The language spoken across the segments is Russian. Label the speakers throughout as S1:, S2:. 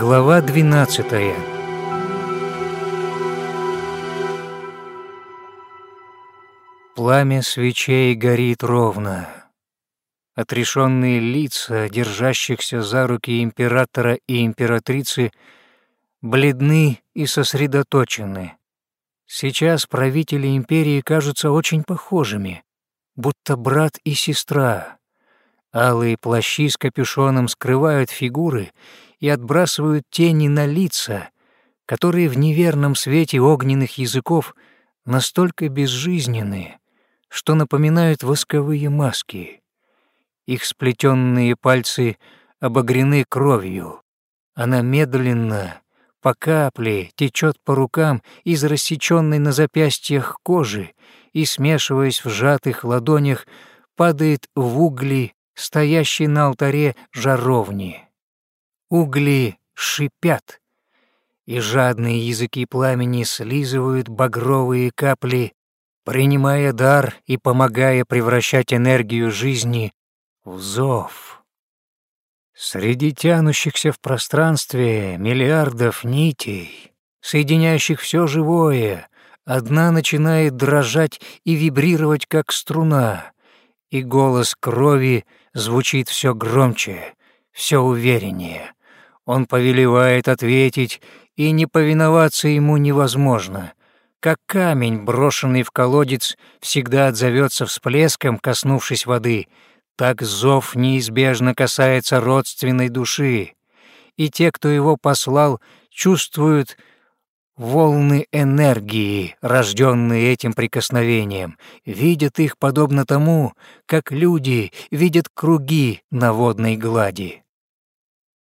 S1: Глава 12 Пламя свечей горит ровно. Отрешенные лица, держащихся за руки императора и императрицы, бледны и сосредоточены. Сейчас правители империи кажутся очень похожими, будто брат и сестра. Алые плащи с капюшоном скрывают фигуры и отбрасывают тени на лица, которые в неверном свете огненных языков настолько безжизненны, что напоминают восковые маски. Их сплетенные пальцы обогрены кровью. Она медленно, по капле, течет по рукам из рассеченной на запястьях кожи и, смешиваясь в сжатых ладонях, падает в угли, стоящие на алтаре жаровни. Угли шипят, и жадные языки пламени слизывают багровые капли, принимая дар и помогая превращать энергию жизни в зов. Среди тянущихся в пространстве миллиардов нитей, соединяющих все живое, одна начинает дрожать и вибрировать, как струна, и голос крови звучит все громче, все увереннее. Он повелевает ответить, и не повиноваться ему невозможно. Как камень, брошенный в колодец, всегда отзовется всплеском, коснувшись воды, так зов неизбежно касается родственной души, и те, кто его послал, чувствуют волны энергии, рожденные этим прикосновением, видят их подобно тому, как люди видят круги на водной глади.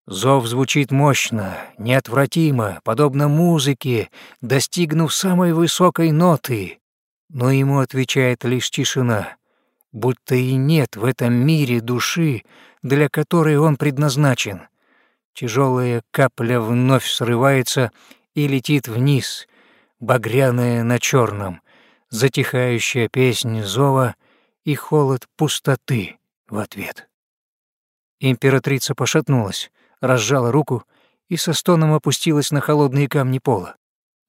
S1: Зов звучит мощно, неотвратимо, подобно музыке, достигнув самой высокой ноты, но ему отвечает лишь тишина, будто и нет в этом мире души, для которой он предназначен. Тяжелая капля вновь срывается и летит вниз, багряная на черном, затихающая песнь зова и холод пустоты в ответ. Императрица пошатнулась, разжала руку и со стоном опустилась на холодные камни пола.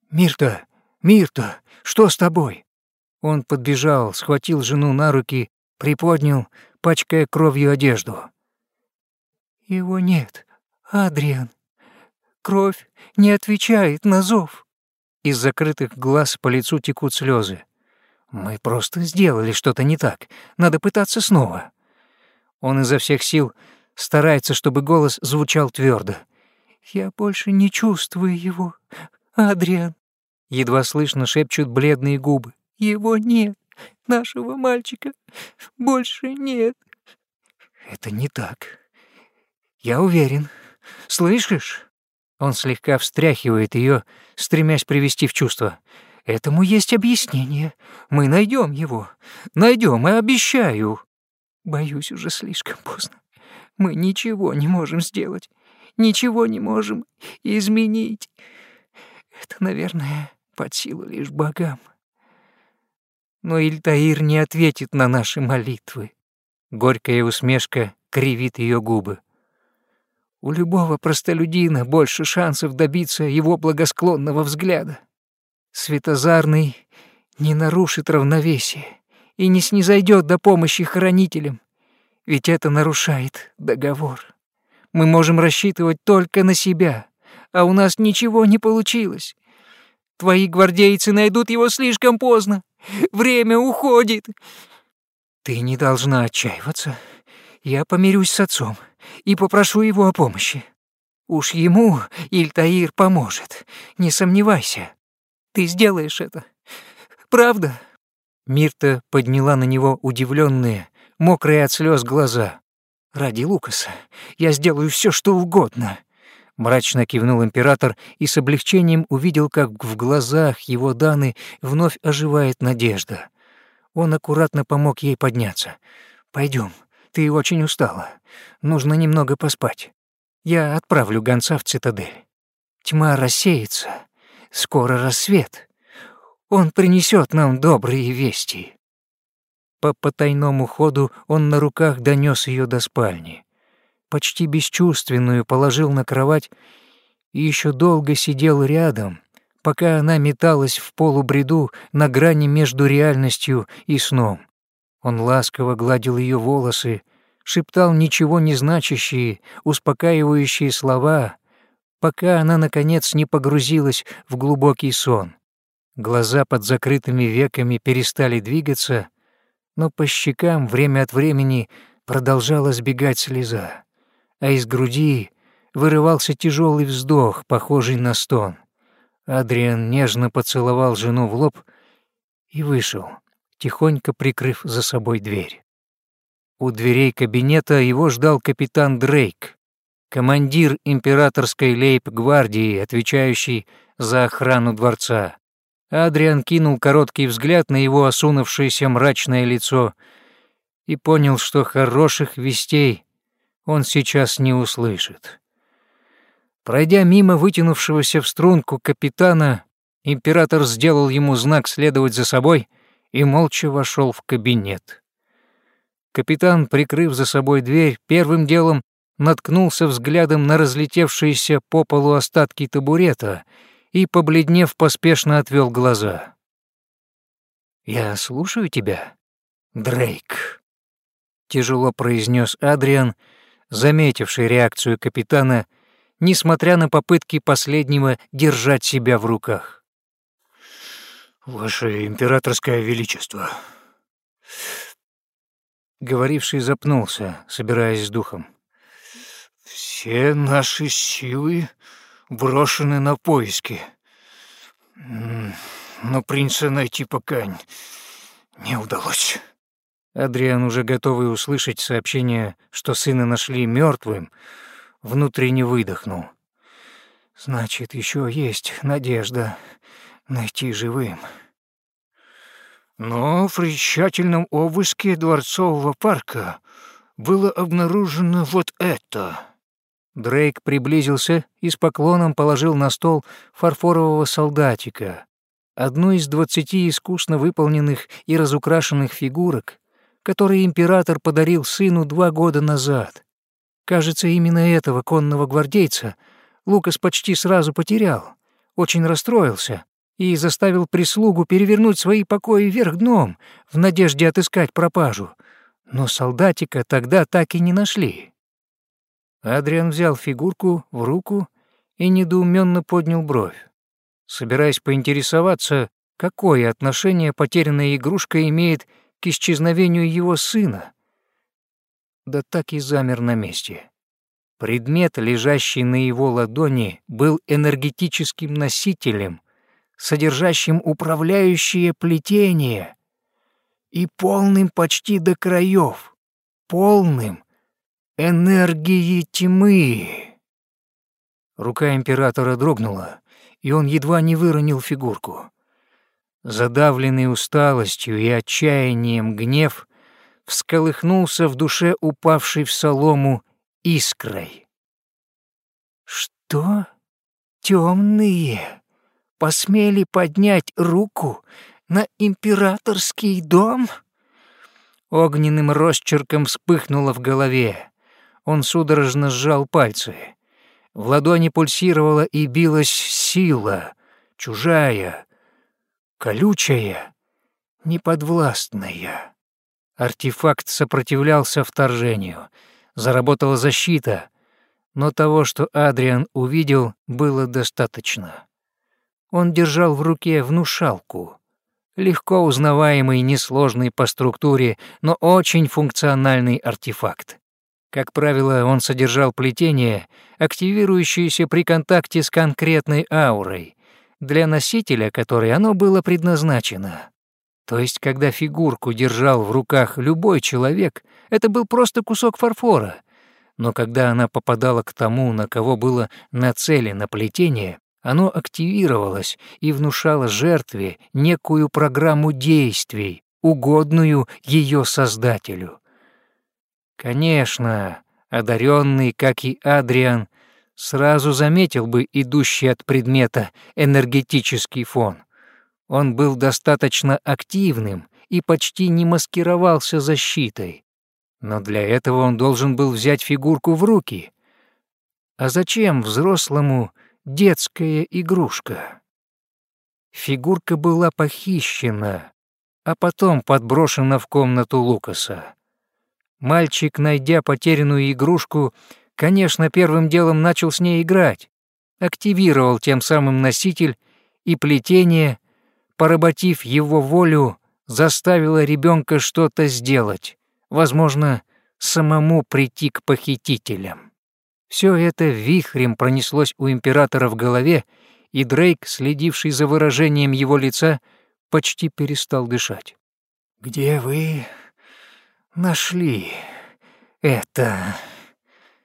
S1: «Мирта! Мирта! Что с тобой?» Он подбежал, схватил жену на руки, приподнял, пачкая кровью одежду. «Его нет, Адриан. Кровь не отвечает на зов». Из закрытых глаз по лицу текут слезы. «Мы просто сделали что-то не так. Надо пытаться снова». Он изо всех сил старается, чтобы голос звучал твердо. «Я больше не чувствую его, Адриан». Едва слышно шепчут бледные губы. «Его нет, нашего мальчика больше нет». «Это не так. Я уверен. Слышишь?» Он слегка встряхивает ее, стремясь привести в чувство. «Этому есть объяснение. Мы найдем его. Найдем, и обещаю». Боюсь, уже слишком поздно. Мы ничего не можем сделать, ничего не можем изменить. Это, наверное, под силу лишь богам. Но Ильтаир не ответит на наши молитвы. Горькая усмешка кривит ее губы. У любого простолюдина больше шансов добиться его благосклонного взгляда. Светозарный не нарушит равновесие и не снизойдет до помощи хранителям. Ведь это нарушает договор. Мы можем рассчитывать только на себя, а у нас ничего не получилось. Твои гвардейцы найдут его слишком поздно. Время уходит. Ты не должна отчаиваться. Я помирюсь с отцом и попрошу его о помощи. Уж ему Ильтаир поможет, не сомневайся. Ты сделаешь это. Правда?» Мирта подняла на него удивленные, мокрые от слез глаза. «Ради Лукаса я сделаю все, что угодно», — мрачно кивнул император и с облегчением увидел, как в глазах его Даны вновь оживает надежда. Он аккуратно помог ей подняться. Пойдем, ты очень устала. Нужно немного поспать. Я отправлю гонца в цитадель. Тьма рассеется. Скоро рассвет. Он принесет нам добрые вести». По потайному ходу он на руках донес ее до спальни. Почти бесчувственную положил на кровать и еще долго сидел рядом, пока она металась в полубреду на грани между реальностью и сном. Он ласково гладил ее волосы, шептал ничего не значащие, успокаивающие слова, пока она, наконец, не погрузилась в глубокий сон. Глаза под закрытыми веками перестали двигаться, но по щекам время от времени продолжала сбегать слеза, а из груди вырывался тяжелый вздох, похожий на стон. Адриан нежно поцеловал жену в лоб и вышел, тихонько прикрыв за собой дверь. У дверей кабинета его ждал капитан Дрейк, командир императорской лейб-гвардии, отвечающий за охрану дворца. Адриан кинул короткий взгляд на его осунувшееся мрачное лицо и понял, что хороших вестей он сейчас не услышит. Пройдя мимо вытянувшегося в струнку капитана, император сделал ему знак следовать за собой и молча вошел в кабинет. Капитан, прикрыв за собой дверь, первым делом наткнулся взглядом на разлетевшиеся по полу остатки табурета и, побледнев, поспешно отвел глаза. «Я слушаю тебя, Дрейк», — тяжело произнес Адриан, заметивший реакцию капитана, несмотря на попытки последнего держать себя в руках.
S2: «Ваше императорское величество».
S1: Говоривший запнулся, собираясь с духом.
S2: «Все наши силы брошены на поиски. Но принца найти пока не удалось».
S1: Адриан, уже готовый услышать сообщение, что сына нашли мертвым, внутренне выдохнул. «Значит, еще есть надежда найти живым».
S2: Но при тщательном обыске дворцового парка было обнаружено вот это.
S1: Дрейк приблизился и с поклоном положил на стол фарфорового солдатика, одну из двадцати искусно выполненных и разукрашенных фигурок, которые император подарил сыну два года назад. Кажется, именно этого конного гвардейца Лукас почти сразу потерял, очень расстроился и заставил прислугу перевернуть свои покои вверх дном в надежде отыскать пропажу. Но солдатика тогда так и не нашли. Адриан взял фигурку в руку и недоуменно поднял бровь, собираясь поинтересоваться, какое отношение потерянная игрушка имеет к исчезновению его сына. Да так и замер на месте. Предмет, лежащий на его ладони, был энергетическим носителем, содержащим управляющее плетение и полным почти до краев, полным энергии тьмы. Рука императора дрогнула, и он едва не выронил фигурку. Задавленный усталостью и отчаянием гнев всколыхнулся в душе упавший в солому искрой. «Что? Темные посмели поднять руку на императорский дом?» Огненным росчерком вспыхнуло в голове. Он судорожно сжал пальцы. В ладони пульсировала и билась сила, чужая, колючая, неподвластная. Артефакт сопротивлялся вторжению. Заработала защита, но того, что Адриан увидел, было достаточно. Он держал в руке внушалку. Легко узнаваемый, несложный по структуре, но очень функциональный артефакт. Как правило, он содержал плетение, активирующееся при контакте с конкретной аурой, для носителя которой оно было предназначено. То есть, когда фигурку держал в руках любой человек, это был просто кусок фарфора. Но когда она попадала к тому, на кого было нацелено плетение, оно активировалось и внушало жертве некую программу действий, угодную ее создателю. Конечно, одаренный, как и Адриан, сразу заметил бы идущий от предмета энергетический фон. Он был достаточно активным и почти не маскировался защитой. Но для этого он должен был взять фигурку в руки. А зачем взрослому детская игрушка. Фигурка была похищена, а потом подброшена в комнату Лукаса. Мальчик, найдя потерянную игрушку, конечно, первым делом начал с ней играть, активировал тем самым носитель, и плетение, поработив его волю, заставило ребенка что-то сделать, возможно, самому прийти к похитителям. Все это вихрем пронеслось у императора в голове, и Дрейк, следивший за выражением его лица, почти перестал дышать. «Где вы нашли это?»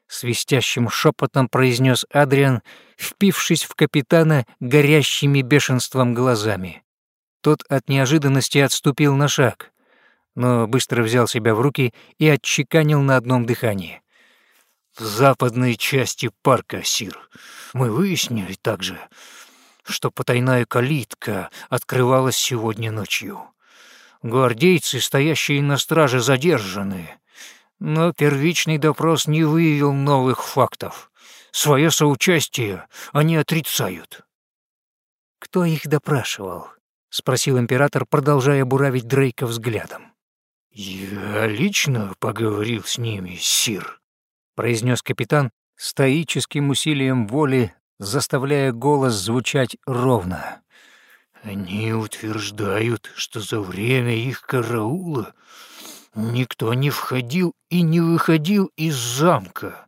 S1: Свистящим шепотом произнес Адриан, впившись в капитана горящими бешенством глазами. Тот от неожиданности отступил на шаг, но быстро взял себя в руки и отчеканил на одном дыхании. «В западной части парка, Сир, мы выяснили также, что потайная калитка открывалась сегодня ночью. Гвардейцы, стоящие на страже, задержаны, но первичный допрос не выявил новых фактов. Свое соучастие они отрицают». «Кто их допрашивал?» — спросил император, продолжая буравить Дрейка взглядом. «Я лично поговорил с ними, сир», — произнес капитан, стоическим усилием воли, заставляя голос звучать ровно. «Они утверждают, что за время их караула никто не входил и не выходил из замка,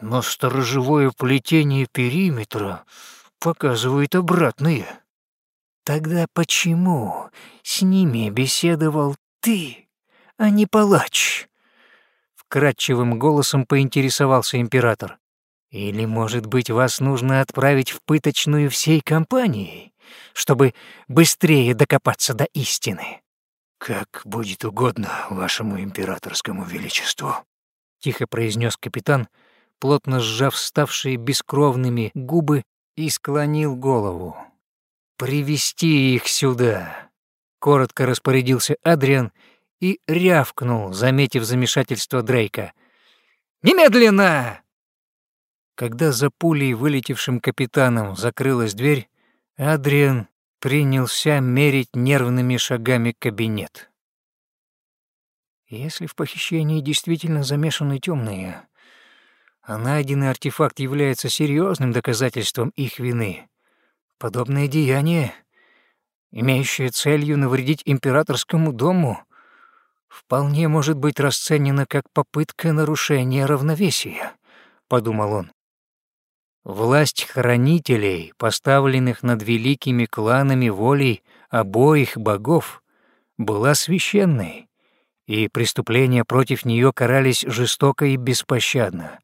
S1: но сторожевое плетение периметра показывает обратное». «Тогда почему с ними беседовал ты, а не палач?» Вкрадчивым голосом поинтересовался император. «Или, может быть, вас нужно отправить в пыточную всей компанией, чтобы быстрее докопаться до истины?» «Как будет угодно вашему императорскому величеству», — тихо произнес капитан, плотно сжав ставшие бескровными губы и склонил голову. «Привести их сюда!» — коротко распорядился Адриан и рявкнул, заметив замешательство Дрейка. «Немедленно!» Когда за пулей, вылетевшим капитаном, закрылась дверь, Адриан принялся мерить нервными шагами кабинет. Если в похищении действительно замешаны темные, а найденный артефакт является серьезным доказательством их вины, Подобное деяние, имеющее целью навредить императорскому дому, вполне может быть расценено как попытка нарушения равновесия, подумал он. Власть хранителей, поставленных над великими кланами волей обоих богов, была священной, и преступления против нее карались жестоко и беспощадно.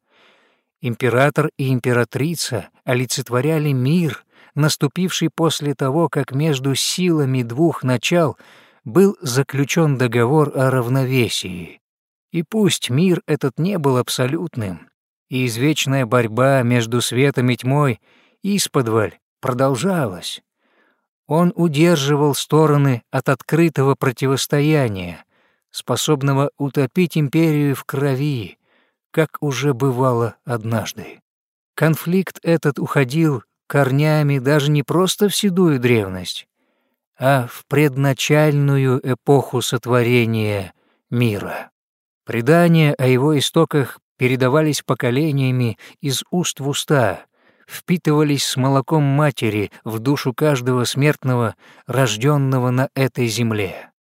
S1: Император и императрица олицетворяли мир наступивший после того, как между силами двух начал был заключен договор о равновесии. И пусть мир этот не был абсолютным, и извечная борьба между светом и тьмой исподволь продолжалась, он удерживал стороны от открытого противостояния, способного утопить империю в крови, как уже бывало однажды. Конфликт этот уходил корнями даже не просто в седую древность, а в предначальную эпоху сотворения мира. Предания о его истоках передавались поколениями из уст в уста, впитывались с молоком матери в душу каждого смертного, рожденного на этой земле.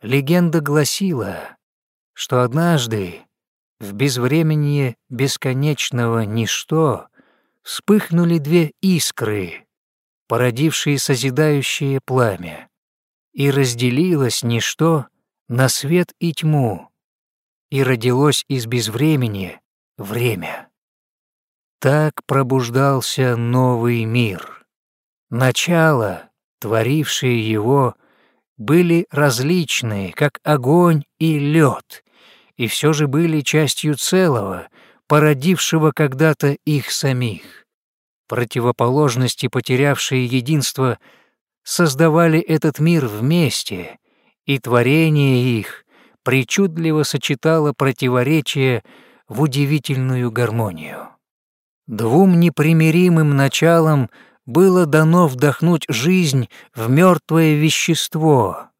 S1: Легенда гласила, что однажды в безвременье бесконечного ничто вспыхнули две искры, породившие созидающее пламя, и разделилось ничто на свет и тьму, и родилось из безвремени время. Так пробуждался новый мир. Начало, творившие его, были различные, как огонь и лед, и все же были частью целого — породившего когда-то их самих. Противоположности, потерявшие единство, создавали этот мир вместе, и творение их причудливо сочетало противоречия в удивительную гармонию. Двум непримиримым началам было дано вдохнуть жизнь в мертвое вещество.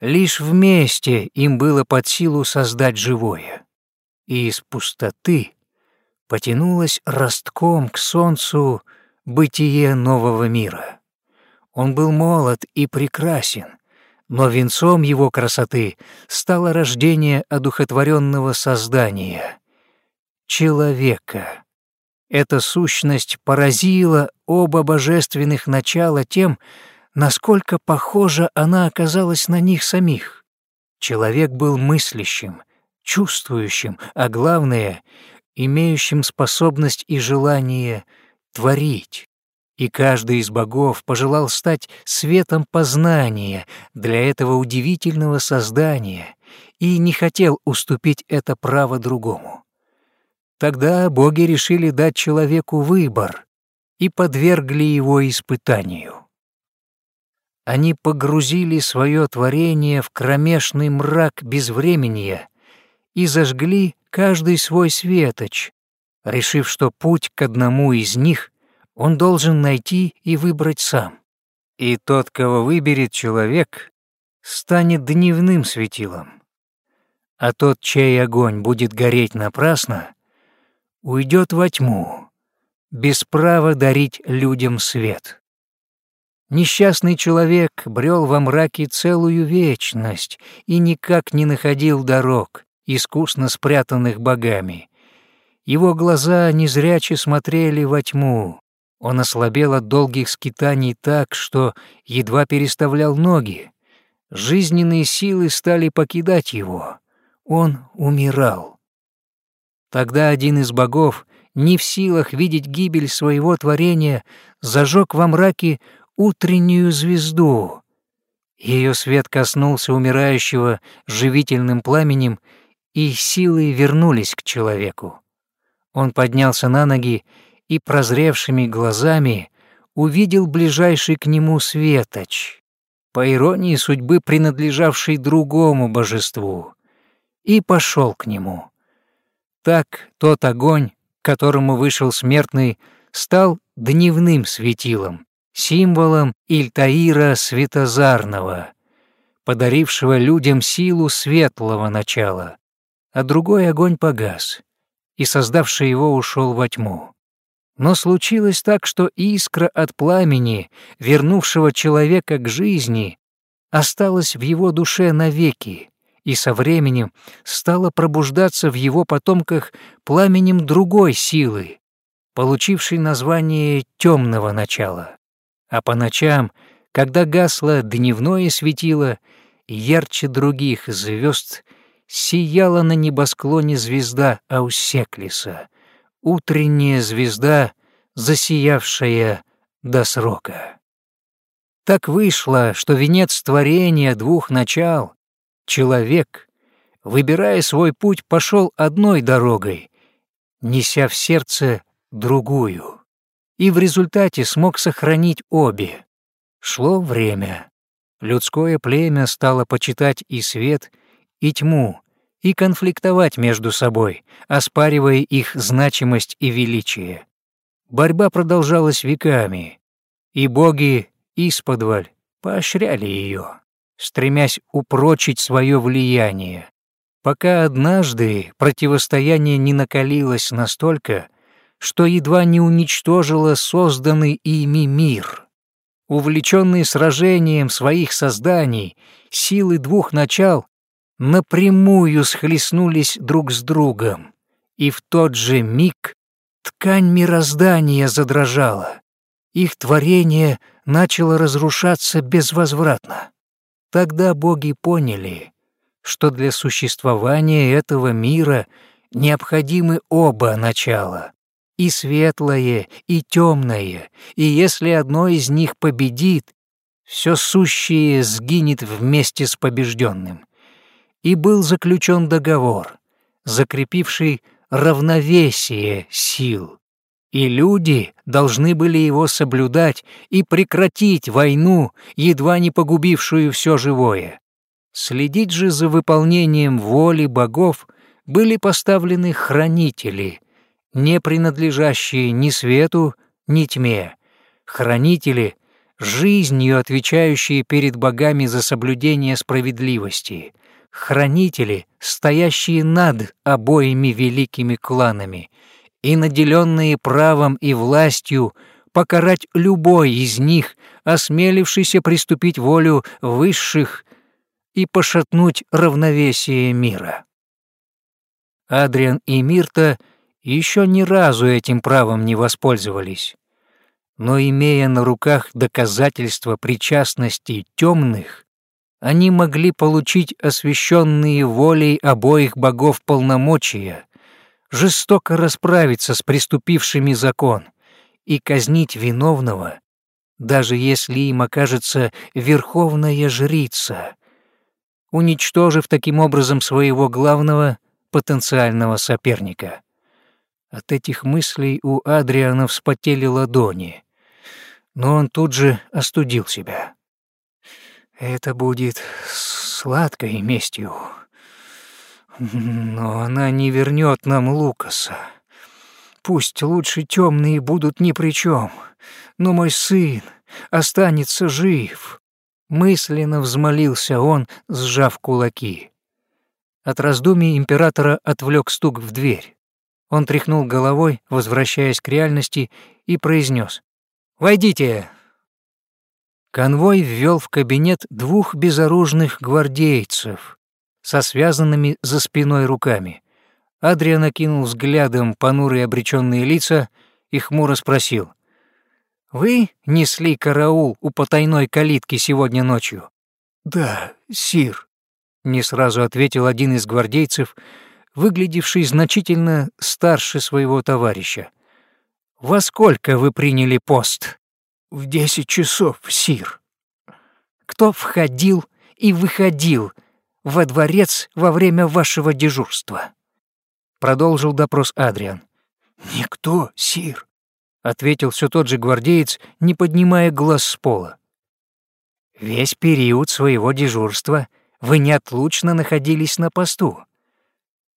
S1: Лишь вместе им было под силу создать живое. И из пустоты потянулось ростком к солнцу бытие нового мира. Он был молод и прекрасен, но венцом его красоты стало рождение одухотворенного создания — человека. Эта сущность поразила оба божественных начала тем, насколько похожа она оказалась на них самих. Человек был мыслящим, чувствующим, а главное — имеющим способность и желание творить. И каждый из богов пожелал стать светом познания для этого удивительного создания и не хотел уступить это право другому. Тогда боги решили дать человеку выбор и подвергли его испытанию. Они погрузили свое творение в кромешный мрак безвременья и зажгли каждый свой светоч, решив, что путь к одному из них он должен найти и выбрать сам. И тот, кого выберет человек, станет дневным светилом, а тот, чей огонь будет гореть напрасно, уйдет во тьму, без права дарить людям свет. Несчастный человек брел во мраке целую вечность и никак не находил дорог, искусно спрятанных богами. Его глаза незряче смотрели во тьму. Он ослабел от долгих скитаний так, что едва переставлял ноги. Жизненные силы стали покидать его. Он умирал. Тогда один из богов, не в силах видеть гибель своего творения, зажег во мраке утреннюю звезду. Ее свет коснулся умирающего живительным пламенем и силы вернулись к человеку. Он поднялся на ноги и прозревшими глазами увидел ближайший к нему светоч, по иронии судьбы принадлежавший другому божеству, и пошел к нему. Так тот огонь, к которому вышел смертный, стал дневным светилом, символом Ильтаира Светозарного, подарившего людям силу светлого начала, а другой огонь погас, и создавший его ушел во тьму. Но случилось так, что искра от пламени, вернувшего человека к жизни, осталась в его душе навеки, и со временем стала пробуждаться в его потомках пламенем другой силы, получившей название темного начала. А по ночам, когда гасло дневное светило, ярче других звезд сияла на небосклоне звезда Аусеклиса, утренняя звезда, засиявшая до срока. Так вышло, что венец творения двух начал, человек, выбирая свой путь, пошел одной дорогой, неся в сердце другую, и в результате смог сохранить обе. Шло время. Людское племя стало почитать и свет, и тьму, и конфликтовать между собой, оспаривая их значимость и величие. Борьба продолжалась веками, и боги исподволь поощряли ее, стремясь упрочить свое влияние, пока однажды противостояние не накалилось настолько, что едва не уничтожило созданный ими мир. Увлеченные сражением своих созданий, силы двух начал напрямую схлестнулись друг с другом, и в тот же миг ткань мироздания задрожала. Их творение начало разрушаться безвозвратно. Тогда боги поняли, что для существования этого мира необходимы оба начала, и светлое, и темное, и если одно из них победит, все сущее сгинет вместе с побежденным и был заключен договор, закрепивший равновесие сил, и люди должны были его соблюдать и прекратить войну, едва не погубившую все живое. Следить же за выполнением воли богов были поставлены хранители, не принадлежащие ни свету, ни тьме, хранители, жизнью отвечающие перед богами за соблюдение справедливости, хранители, стоящие над обоими великими кланами и наделенные правом и властью покарать любой из них, осмелившийся приступить волю высших и пошатнуть равновесие мира. Адриан и Мирта еще ни разу этим правом не воспользовались но имея на руках доказательства причастности темных, они могли получить освященные волей обоих богов полномочия, жестоко расправиться с преступившими закон и казнить виновного, даже если им окажется верховная жрица, уничтожив таким образом своего главного потенциального соперника. От этих мыслей у Адриана вспотели ладони — но он тут же остудил себя. Это будет сладкой местью. Но она не вернет нам Лукаса. Пусть лучше темные будут ни при чем, но мой сын останется жив. Мысленно взмолился он, сжав кулаки. От раздумий императора отвлек стук в дверь. Он тряхнул головой, возвращаясь к реальности, и произнес: Войдите!» Конвой ввел в кабинет двух безоружных гвардейцев со связанными за спиной руками. Адриан окинул взглядом понурые обреченные лица и хмуро спросил. «Вы несли караул у потайной калитки сегодня ночью?»
S2: «Да, сир», —
S1: не сразу ответил один из гвардейцев, выглядевший значительно старше своего товарища. «Во сколько вы приняли пост?»
S2: «В десять часов, сир».
S1: «Кто входил и выходил во дворец во время вашего дежурства?» Продолжил допрос Адриан.
S2: «Никто, сир», —
S1: ответил все тот же гвардеец, не поднимая глаз с пола. «Весь период своего дежурства вы неотлучно находились на посту,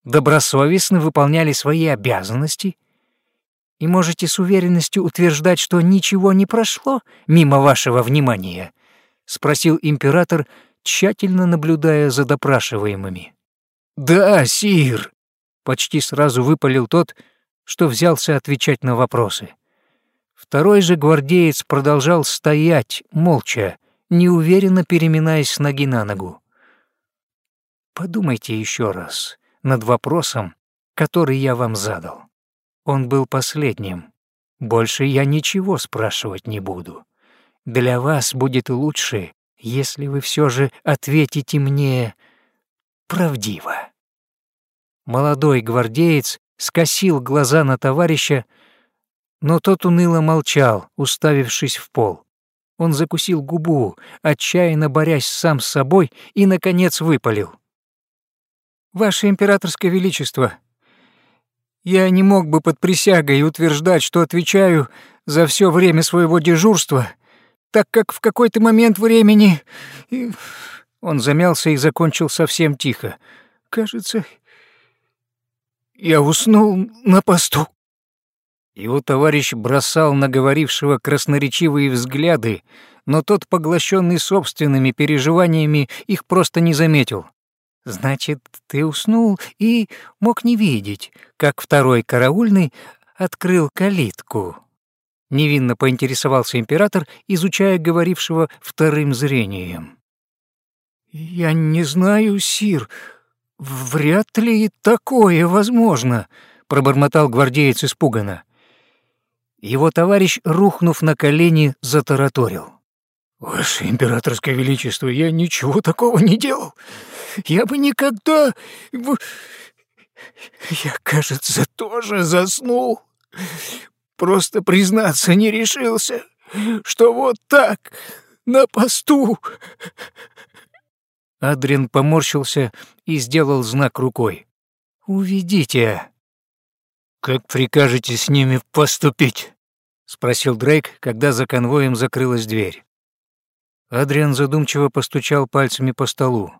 S1: добросовестно выполняли свои обязанности — и можете с уверенностью утверждать, что ничего не прошло мимо вашего внимания?» — спросил император, тщательно наблюдая за допрашиваемыми.
S2: «Да, сир!»
S1: — почти сразу выпалил тот, что взялся отвечать на вопросы. Второй же гвардеец продолжал стоять, молча, неуверенно переминаясь с ноги на ногу. «Подумайте еще раз над вопросом, который я вам задал. Он был последним. Больше я ничего спрашивать не буду. Для вас будет лучше, если вы все же ответите мне правдиво». Молодой гвардеец скосил глаза на товарища, но тот уныло молчал, уставившись в пол. Он закусил губу, отчаянно борясь сам с собой, и, наконец, выпалил. «Ваше императорское величество, я не мог бы под присягой утверждать, что отвечаю за все время своего дежурства, так как в какой-то момент времени...» Он замялся и закончил совсем тихо. «Кажется, я уснул на посту». Его товарищ бросал на говорившего красноречивые взгляды, но тот, поглощенный собственными переживаниями, их просто не заметил. Значит, ты уснул и мог не видеть, как второй караульный открыл калитку. Невинно поинтересовался император, изучая говорившего вторым зрением.
S2: «Я не знаю, Сир, вряд ли такое возможно», — пробормотал гвардеец испуганно.
S1: Его товарищ, рухнув на колени, затараторил.
S2: «Ваше императорское величество, я ничего такого не делал. Я бы никогда... Я, кажется, тоже заснул. Просто признаться не решился, что вот так, на посту...»
S1: Адрин поморщился и сделал знак рукой. «Уведите».
S2: «Как прикажете с ними поступить?»
S1: — спросил Дрейк, когда за конвоем закрылась дверь. Адриан задумчиво постучал пальцами по столу.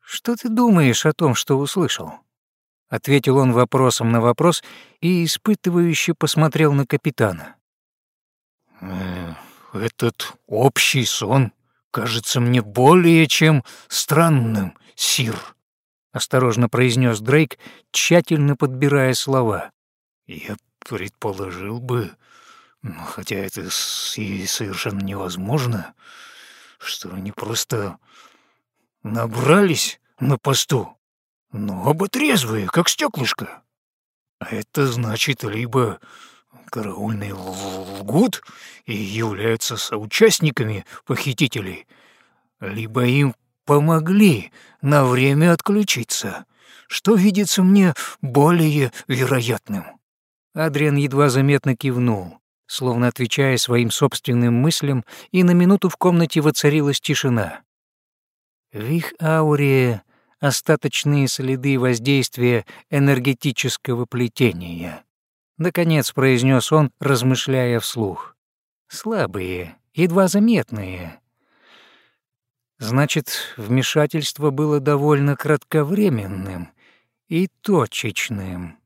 S1: «Что ты думаешь о том, что услышал?» — ответил он вопросом на вопрос и испытывающе посмотрел на капитана.
S2: «Э, «Этот общий сон кажется мне более чем странным, Сир», — осторожно произнес Дрейк, тщательно подбирая слова. «Я предположил бы, хотя это и совершенно невозможно, что они просто набрались на посту, но оба трезвые, как стеклышко. А это значит либо караульные лгут и являются соучастниками похитителей, либо им помогли на время отключиться, что видится мне более вероятным.
S1: Адриан едва заметно кивнул, словно отвечая своим собственным мыслям, и на минуту в комнате воцарилась тишина. В их ауре остаточные следы воздействия энергетического плетения. Наконец произнес он, размышляя вслух. Слабые, едва заметные. Значит, вмешательство было довольно кратковременным и точечным.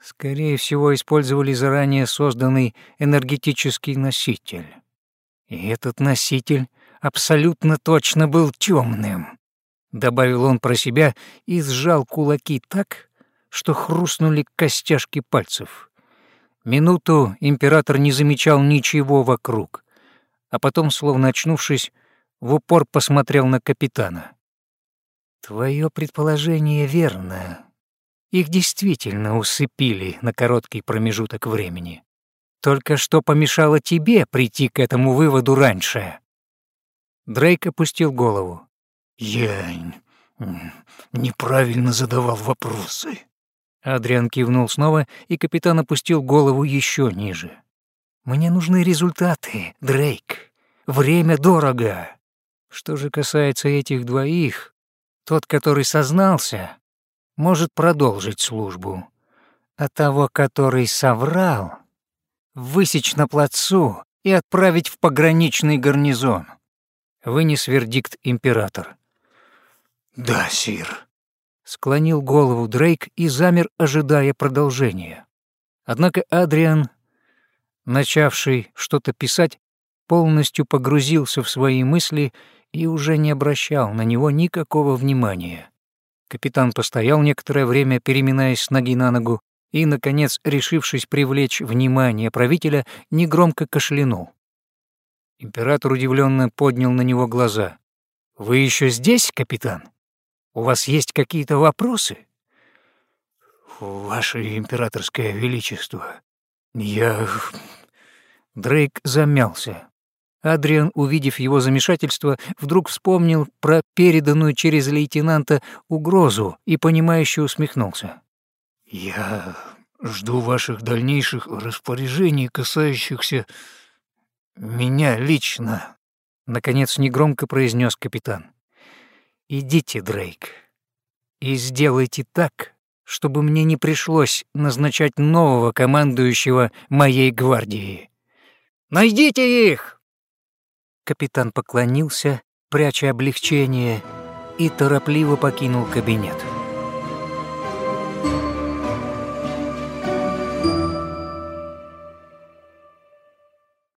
S1: Скорее всего, использовали заранее созданный энергетический носитель. И этот носитель абсолютно точно был темным, добавил он про себя и сжал кулаки так, что хрустнули костяшки пальцев. Минуту император не замечал ничего вокруг, а потом, словно очнувшись, в упор посмотрел на капитана. «Твое предположение верно. Их действительно усыпили на короткий промежуток времени. Только что помешало тебе прийти к этому выводу раньше?» Дрейк опустил голову.
S2: «Я неправильно задавал вопросы».
S1: Адриан кивнул снова, и капитан опустил голову еще ниже. «Мне нужны результаты, Дрейк. Время дорого. Что же касается этих двоих, тот, который сознался, может продолжить службу, а того, который соврал, высечь на плацу и отправить в пограничный гарнизон вынес вердикт император.
S2: «Да, сир», —
S1: склонил голову Дрейк и замер, ожидая продолжения. Однако Адриан, начавший что-то писать, полностью погрузился в свои мысли и уже не обращал на него никакого внимания. Капитан постоял некоторое время, переминаясь с ноги на ногу, и, наконец, решившись привлечь внимание правителя, негромко кашлянул. Император удивленно поднял на него глаза. «Вы еще здесь, капитан? У вас есть какие-то вопросы?»
S2: «Ваше императорское величество, я...»
S1: Дрейк замялся. Адриан, увидев его замешательство, вдруг вспомнил про переданную через лейтенанта угрозу и понимающе усмехнулся.
S2: «Я жду ваших дальнейших распоряжений, касающихся меня лично, наконец негромко произнес капитан. Идите, Дрейк, и сделайте так, чтобы мне не пришлось назначать нового командующего моей гвардии. Найдите их! Капитан поклонился, пряча облегчение, и торопливо покинул кабинет.